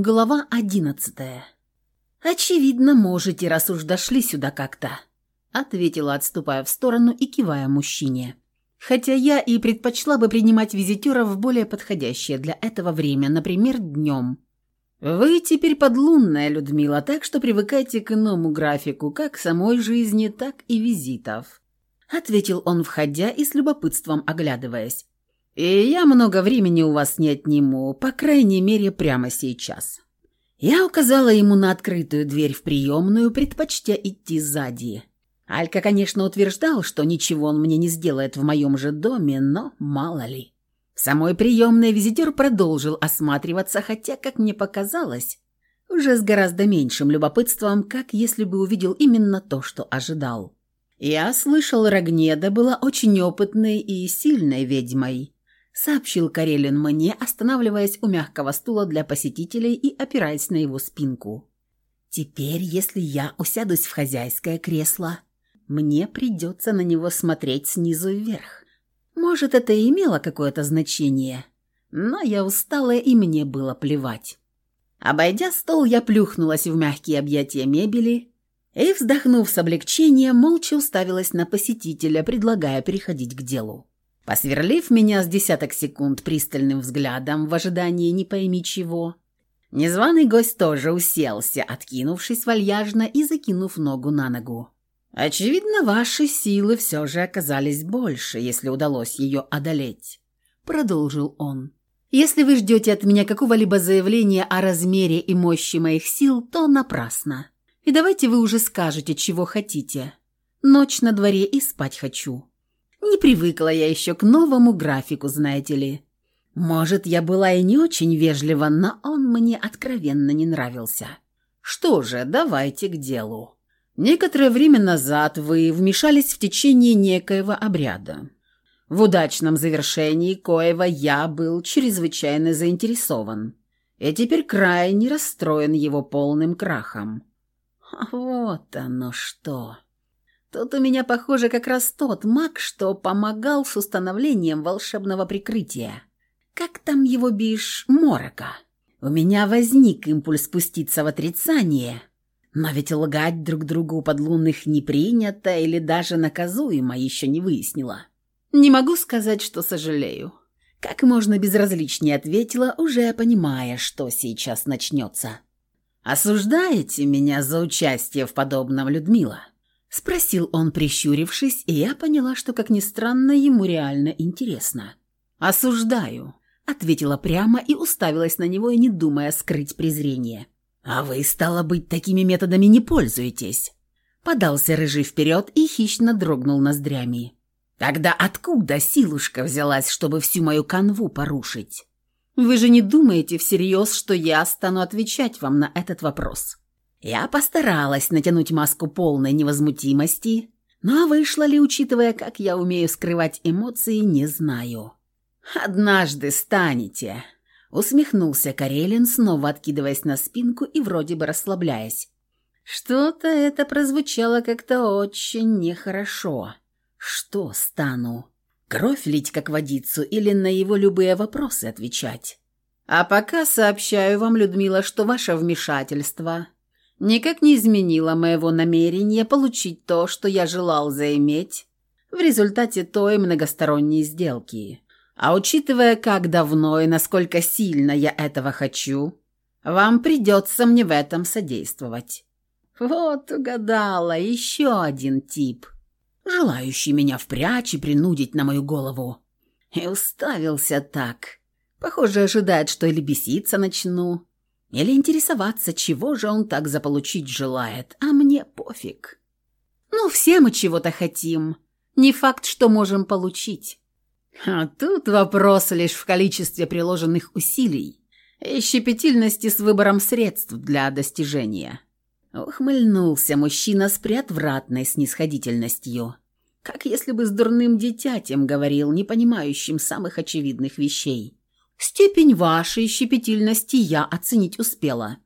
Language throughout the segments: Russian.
Глава одиннадцатая. «Очевидно, можете, раз уж дошли сюда как-то», — ответила, отступая в сторону и кивая мужчине. «Хотя я и предпочла бы принимать визитеров в более подходящее для этого время, например, днем. Вы теперь подлунная, Людмила, так что привыкайте к иному графику, как самой жизни, так и визитов», — ответил он, входя и с любопытством оглядываясь. И я много времени у вас не отниму, по крайней мере, прямо сейчас». Я указала ему на открытую дверь в приемную, предпочтя идти сзади. Алька, конечно, утверждал, что ничего он мне не сделает в моем же доме, но мало ли. В самой приемной визитер продолжил осматриваться, хотя, как мне показалось, уже с гораздо меньшим любопытством, как если бы увидел именно то, что ожидал. Я слышал, Рогнеда была очень опытной и сильной ведьмой, сообщил Карелин мне, останавливаясь у мягкого стула для посетителей и опираясь на его спинку. «Теперь, если я усядусь в хозяйское кресло, мне придется на него смотреть снизу вверх. Может, это и имело какое-то значение, но я устала, и мне было плевать». Обойдя стол, я плюхнулась в мягкие объятия мебели и, вздохнув с облегчением, молча уставилась на посетителя, предлагая переходить к делу. Посверлив меня с десяток секунд пристальным взглядом в ожидании не пойми чего, незваный гость тоже уселся, откинувшись вальяжно и закинув ногу на ногу. «Очевидно, ваши силы все же оказались больше, если удалось ее одолеть», — продолжил он. «Если вы ждете от меня какого-либо заявления о размере и мощи моих сил, то напрасно. И давайте вы уже скажете, чего хотите. Ночь на дворе и спать хочу. Не привыкла я еще к новому графику, знаете ли. Может, я была и не очень вежлива, но он мне откровенно не нравился. Что же, давайте к делу. Некоторое время назад вы вмешались в течение некоего обряда. В удачном завершении коего я был чрезвычайно заинтересован. И теперь крайне расстроен его полным крахом. Вот оно что. Тут у меня, похоже, как раз тот маг, что помогал с установлением волшебного прикрытия. Как там его бишь, морока? У меня возник импульс спуститься в отрицание, но ведь лгать друг другу под лунных не принято или даже наказуемо еще не выяснила. Не могу сказать, что сожалею. Как можно безразличнее ответила, уже понимая, что сейчас начнется. «Осуждаете меня за участие в подобном, Людмила?» Спросил он, прищурившись, и я поняла, что, как ни странно, ему реально интересно. «Осуждаю», — ответила прямо и уставилась на него, не думая скрыть презрение. «А вы, стало быть, такими методами не пользуетесь?» Подался рыжий вперед и хищно дрогнул ноздрями. «Тогда откуда силушка взялась, чтобы всю мою канву порушить?» «Вы же не думаете всерьез, что я стану отвечать вам на этот вопрос?» Я постаралась натянуть маску полной невозмутимости, но вышло ли, учитывая, как я умею скрывать эмоции, не знаю. «Однажды станете», — усмехнулся Карелин, снова откидываясь на спинку и вроде бы расслабляясь. Что-то это прозвучало как-то очень нехорошо. Что стану? Кровь лить как водицу или на его любые вопросы отвечать? А пока сообщаю вам, Людмила, что ваше вмешательство никак не изменило моего намерения получить то, что я желал заиметь в результате той многосторонней сделки. А учитывая, как давно и насколько сильно я этого хочу, вам придется мне в этом содействовать. Вот угадала еще один тип, желающий меня впрячь и принудить на мою голову. И уставился так. Похоже, ожидает, что или беситься начну, или интересоваться, чего же он так заполучить желает, а мне пофиг. Ну, все мы чего-то хотим. Не факт, что можем получить. А тут вопрос лишь в количестве приложенных усилий и щепетильности с выбором средств для достижения. Ухмыльнулся мужчина с приотвратной снисходительностью, как если бы с дурным дитятем говорил, не понимающим самых очевидных вещей. Степень вашей щепетильности я оценить успела.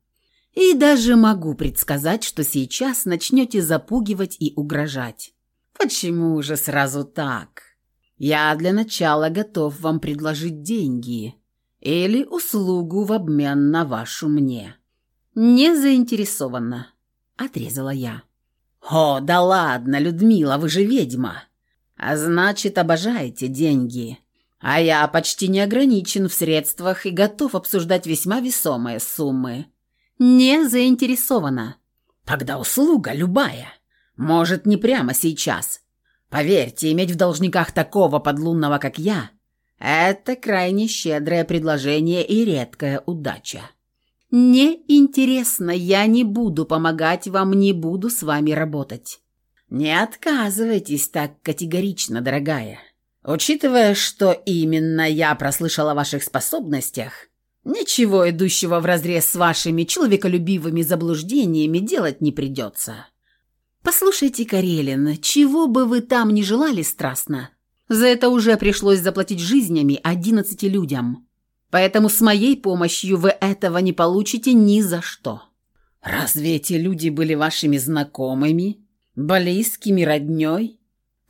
И даже могу предсказать, что сейчас начнете запугивать и угрожать. Почему же сразу так? Я для начала готов вам предложить деньги. или услугу в обмен на вашу мне». «Не заинтересована», — отрезала я. «О, да ладно, Людмила, вы же ведьма. А значит, обожаете деньги. А я почти не ограничен в средствах и готов обсуждать весьма весомые суммы». «Не заинтересована». «Тогда услуга любая. Может, не прямо сейчас. Поверьте, иметь в должниках такого подлунного, как я, это крайне щедрое предложение и редкая удача». «Неинтересно, я не буду помогать вам, не буду с вами работать». «Не отказывайтесь так категорично, дорогая. Учитывая, что именно я прослышала о ваших способностях, ничего идущего вразрез с вашими человеколюбивыми заблуждениями делать не придется». «Послушайте, Карелин, чего бы вы там ни желали страстно, за это уже пришлось заплатить жизнями одиннадцати людям». Поэтому с моей помощью вы этого не получите ни за что. Разве эти люди были вашими знакомыми, близкими, роднёй?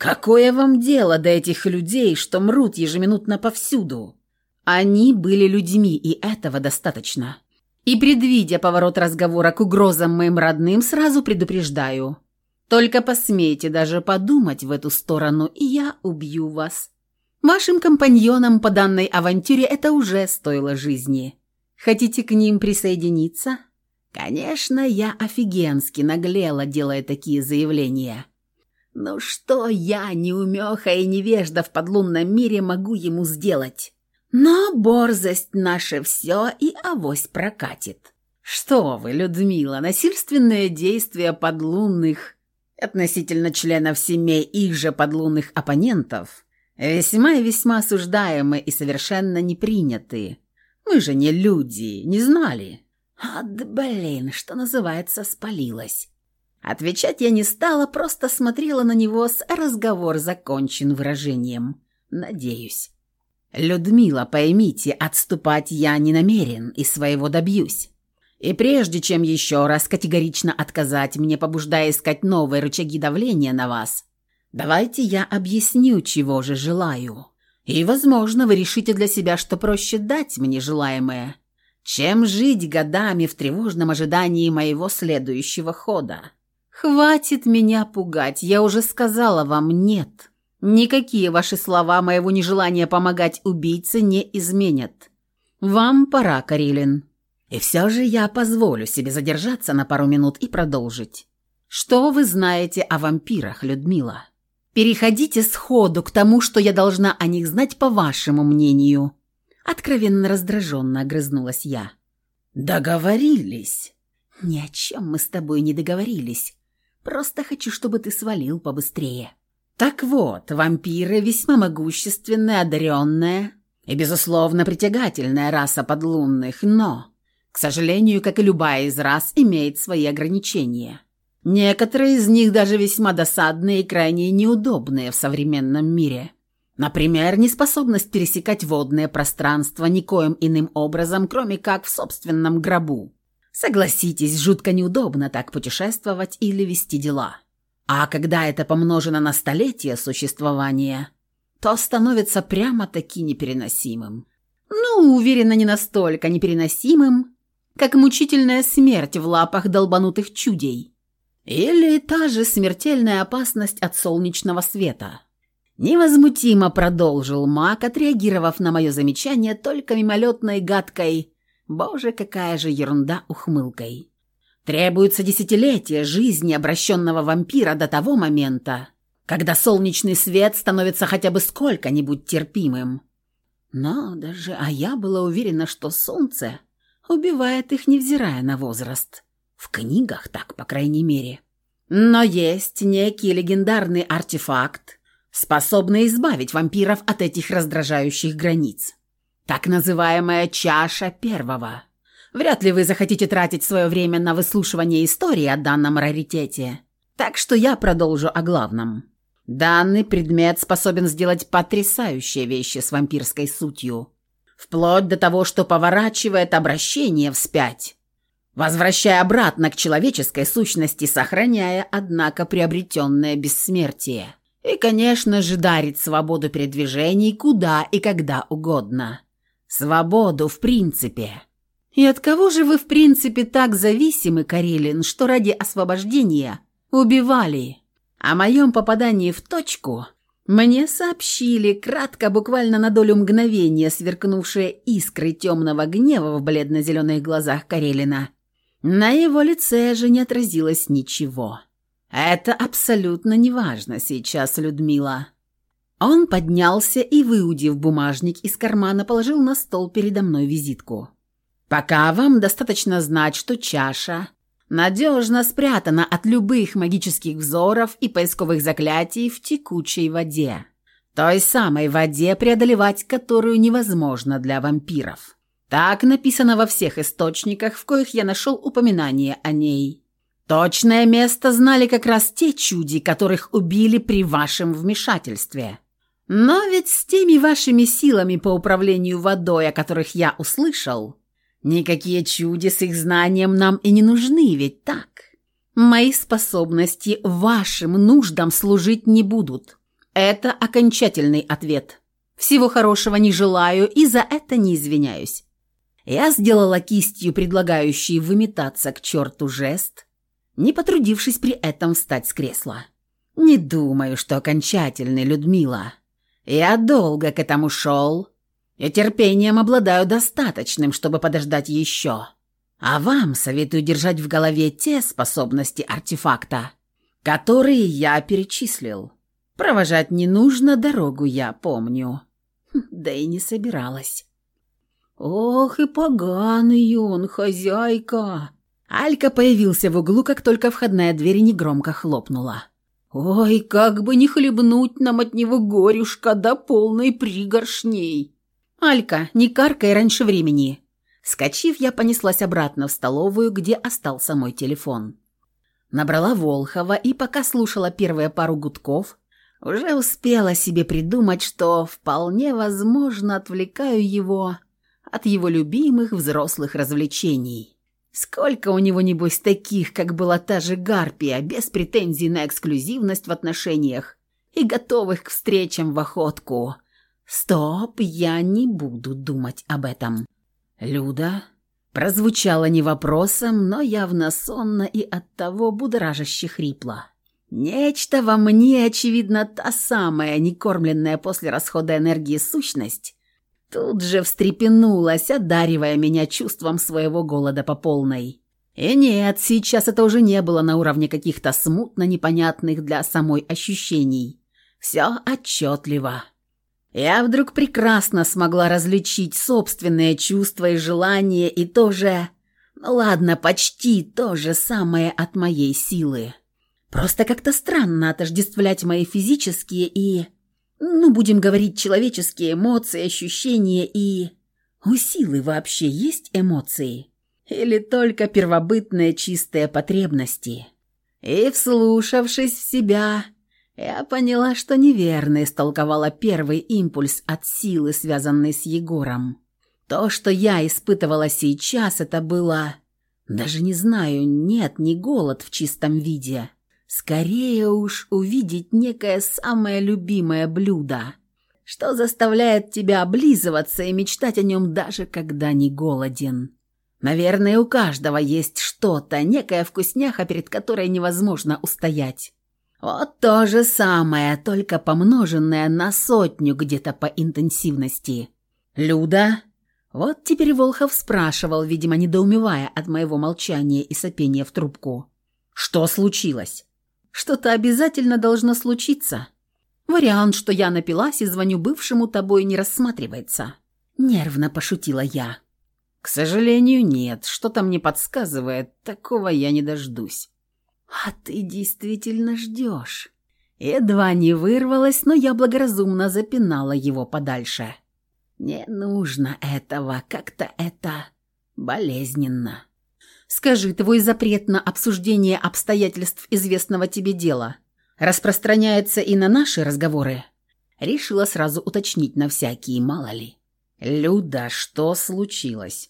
Какое вам дело до этих людей, что мрут ежеминутно повсюду? Они были людьми, и этого достаточно. И предвидя поворот разговора к угрозам моим родным, сразу предупреждаю. Только посмейте даже подумать в эту сторону, и я убью вас. Вашим компаньонам по данной авантюре это уже стоило жизни. Хотите к ним присоединиться? Конечно, я офигенски наглела, делая такие заявления. Ну что я, неумеха и невежда в подлунном мире, могу ему сделать? Но борзость наше все и авось прокатит. Что вы, Людмила, насильственные действия подлунных относительно членов семей их же подлунных оппонентов – Весьма и весьма осуждаемы и совершенно не приняты. Мы же не люди, не знали. Да блин, что называется, спалилась. Отвечать я не стала, просто смотрела на него с «разговор закончен» выражением. Надеюсь. «Людмила, поймите, отступать я не намерен и своего добьюсь. И прежде чем еще раз категорично отказать мне, побуждая искать новые рычаги давления на вас, Давайте я объясню, чего же желаю. И, возможно, вы решите для себя, что проще дать мне желаемое, чем жить годами в тревожном ожидании моего следующего хода. Хватит меня пугать, я уже сказала вам «нет». Никакие ваши слова моего нежелания помогать убийце не изменят. Вам пора, Карелин. И все же я позволю себе задержаться на пару минут и продолжить. Что вы знаете о вампирах, Людмила?» Переходите сходу к тому, что я должна о них знать, по вашему мнению». Откровенно раздраженно огрызнулась я. «Договорились». «Ни о чем мы с тобой не договорились. Просто хочу, чтобы ты свалил побыстрее». «Так вот, вампиры весьма могущественная, одаренная и, безусловно, притягательная раса подлунных, но, к сожалению, как и любая из рас, имеет свои ограничения». Некоторые из них даже весьма досадные и крайне неудобные в современном мире. Например, неспособность пересекать водное пространство никоим иным образом, кроме как в собственном гробу. Согласитесь, жутко неудобно так путешествовать или вести дела. А когда это помножено на столетия существования, то становится прямо-таки непереносимым. Ну, уверена, не настолько непереносимым, как мучительная смерть в лапах долбанутых чудей – или та же смертельная опасность от солнечного света. Невозмутимо продолжил маг, отреагировав на мое замечание только мимолетной гадкой «Боже, какая же ерунда!» ухмылкой. Требуется десятилетие жизни обращенного вампира до того момента, когда солнечный свет становится хотя бы сколько-нибудь терпимым. Но даже, а я была уверена, что солнце убивает их, невзирая на возраст. В книгах так, по крайней мере. Но есть некий легендарный артефакт, способный избавить вампиров от этих раздражающих границ. Так называемая чаша первого. Вряд ли вы захотите тратить свое время на выслушивание истории о данном раритете. Так что я продолжу о главном. Данный предмет способен сделать потрясающие вещи с вампирской сутью. Вплоть до того, что поворачивает обращение вспять возвращая обратно к человеческой сущности, сохраняя, однако, приобретенное бессмертие. И, конечно же, дарит свободу передвижений куда и когда угодно. Свободу в принципе. И от кого же вы в принципе так зависимы, Карелин, что ради освобождения убивали? О моем попадании в точку мне сообщили, кратко, буквально на долю мгновения, сверкнувшие искры темного гнева в бледно-зеленых глазах Карелина. На его лице же не отразилось ничего. «Это абсолютно неважно сейчас, Людмила». Он поднялся и, выудив бумажник из кармана, положил на стол передо мной визитку. «Пока вам достаточно знать, что чаша надежно спрятана от любых магических взоров и поисковых заклятий в текучей воде. Той самой воде, преодолевать которую невозможно для вампиров. Так написано во всех источниках, в коих я нашел упоминание о ней. Точное место знали как раз те чуди, которых убили при вашем вмешательстве. Но ведь с теми вашими силами по управлению водой, о которых я услышал, никакие чуди с их знанием нам и не нужны, ведь так? Мои способности вашим нуждам служить не будут. Это окончательный ответ. Всего хорошего не желаю и за это не извиняюсь. Я сделала кистью, предлагающий выметаться к черту жест, не потрудившись при этом встать с кресла. «Не думаю, что окончательный, Людмила. Я долго к этому шел, и терпением обладаю достаточным, чтобы подождать еще. А вам советую держать в голове те способности артефакта, которые я перечислил. Провожать не нужно, дорогу я помню. Хм, да и не собиралась. «Ох и поганый он, хозяйка!» Алька появился в углу, как только входная дверь негромко хлопнула. Ой, как бы не хлебнуть нам от него горюшка до полной пригоршней. Алька, не каркай раньше времени. Скочив, я понеслась обратно в столовую, где остался мой телефон. Набрала Волхова и, пока слушала первые пару гудков, уже успела себе придумать, что вполне возможно отвлекаю его от его любимых взрослых развлечений. Сколько у него, небось, таких, как была та же Гарпия, без претензий на эксклюзивность в отношениях и готовых к встречам в охотку. Стоп, я не буду думать об этом. Люда прозвучало не вопросом, но явно сонно и оттого будоражаще хрипло. Нечто во мне, очевидно, та самая, некормленная после расхода энергии сущность, Тут же встрепенулась, одаривая меня чувством своего голода по полной. И нет, сейчас это уже не было на уровне каких-то смутно непонятных для самой ощущений. Все отчетливо. Я вдруг прекрасно смогла различить собственные чувства и желания и тоже... Ну ладно, почти то же самое от моей силы. Просто как-то странно отождествлять мои физические и ну, будем говорить, человеческие эмоции, ощущения и... У силы вообще есть эмоции? Или только первобытные чистые потребности? И, вслушавшись в себя, я поняла, что неверно истолковала первый импульс от силы, связанный с Егором. То, что я испытывала сейчас, это было... Даже не знаю, нет, не голод в чистом виде. Скорее уж увидеть некое самое любимое блюдо, что заставляет тебя облизываться и мечтать о нем даже когда не голоден. Наверное, у каждого есть что-то, некая вкусняха, перед которой невозможно устоять. Вот то же самое, только помноженное на сотню где-то по интенсивности. «Люда?» Вот теперь Волхов спрашивал, видимо, недоумевая от моего молчания и сопения в трубку. «Что случилось?» Что-то обязательно должно случиться. Вариант, что я напилась и звоню бывшему тобой, не рассматривается. Нервно пошутила я. К сожалению, нет. Что-то мне подсказывает, такого я не дождусь. А ты действительно ждешь. Едва не вырвалась, но я благоразумно запинала его подальше. Не нужно этого, как-то это болезненно. Скажи, твой запрет на обсуждение обстоятельств известного тебе дела распространяется и на наши разговоры?» Решила сразу уточнить на всякие, мало ли. «Люда, что случилось?»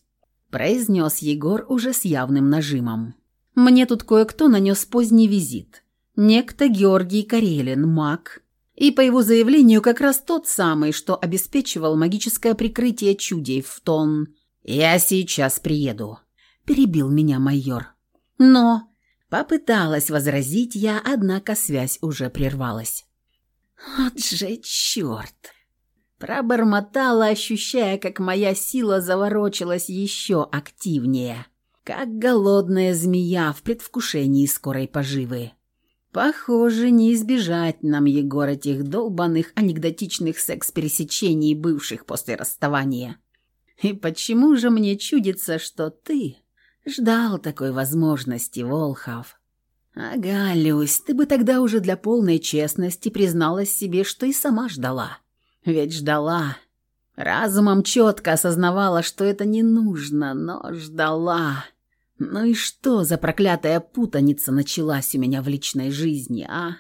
произнес Егор уже с явным нажимом. «Мне тут кое-кто нанес поздний визит. Некто Георгий Карелин, маг, И по его заявлению как раз тот самый, что обеспечивал магическое прикрытие чудей в тон «Я сейчас приеду», – перебил меня майор. Но попыталась возразить я, однако связь уже прервалась. «Вот же черт!» Пробормотала, ощущая, как моя сила заворочилась еще активнее, как голодная змея в предвкушении скорой поживы. Похоже, не избежать нам, Егор, этих долбанных анекдотичных секс-пересечений, бывших после расставания. И почему же мне чудится, что ты ждал такой возможности, Волхов? Ага, Люсь, ты бы тогда уже для полной честности призналась себе, что и сама ждала. Ведь ждала. Разумом четко осознавала, что это не нужно, но ждала. Ну и что за проклятая путаница началась у меня в личной жизни, а?